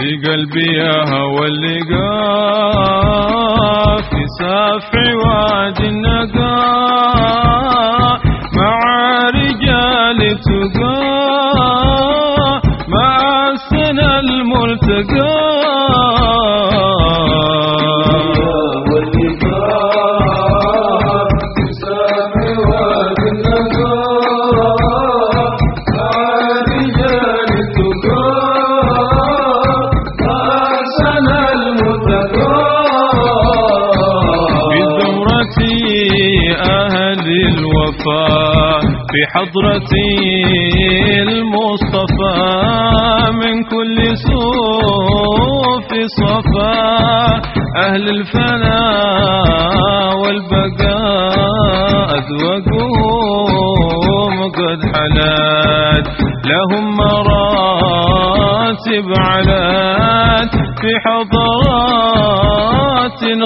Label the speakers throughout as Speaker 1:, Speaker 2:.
Speaker 1: لقلبي يا هوى اللقاء في سافع وادي النقاء مع رجال تقى مع السنة الملتقى. الوفاء بحضرة المصطفى من كل صوف صفا أهل الفناء والبقاء أذوقهم قد حلات لهم مراتب علات في حضرات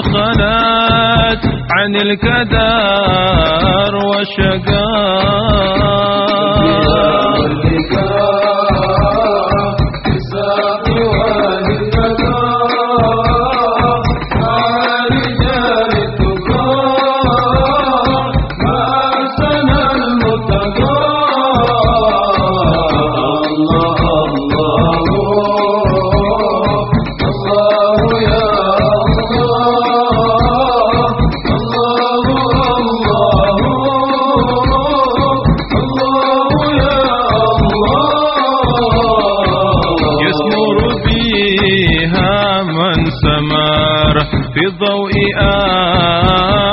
Speaker 1: خلات عن الكدار والشقاء في ضوء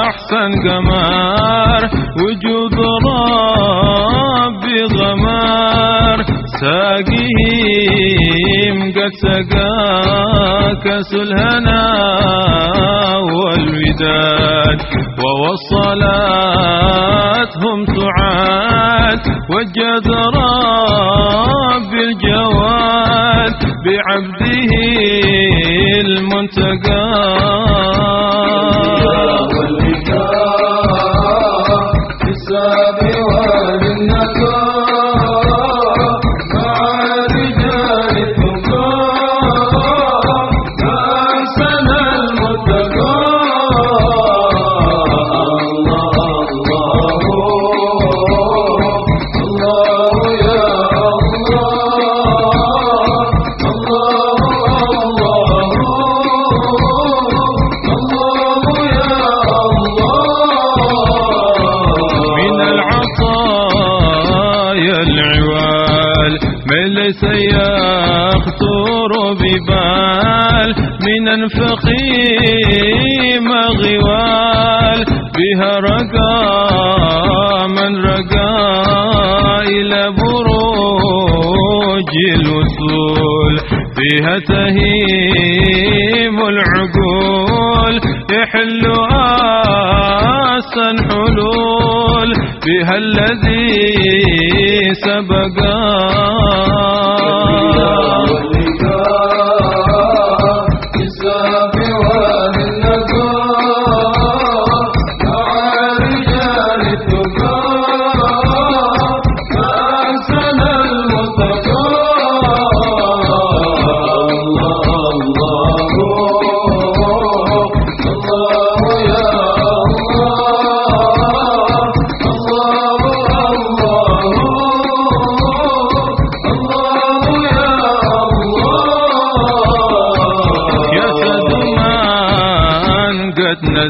Speaker 1: أحسن قمر وجود ربي غمار. ساقيهم قد سقا كاس الهنا والوداد. ووصلاتهم سعاد. وجد ربي عبده المنتقى. بعبده ليس يخطر ببال. من انفقي غوال بها رقى من رقى إلى بروج الوصول. فيها تهيم العقول يحل آسا حلول. بها الذي سبقا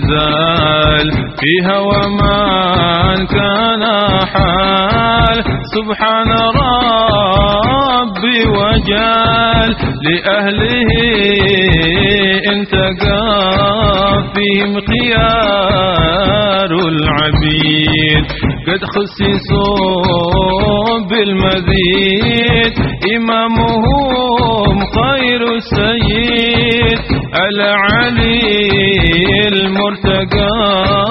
Speaker 1: نزال فيها ومن كان حال. سبحان ربي وجال لأهله انتقى فيهم خيار العبيد. قد خسسوا بالمزيد إمامهم خير السيد. العلي المرتقى.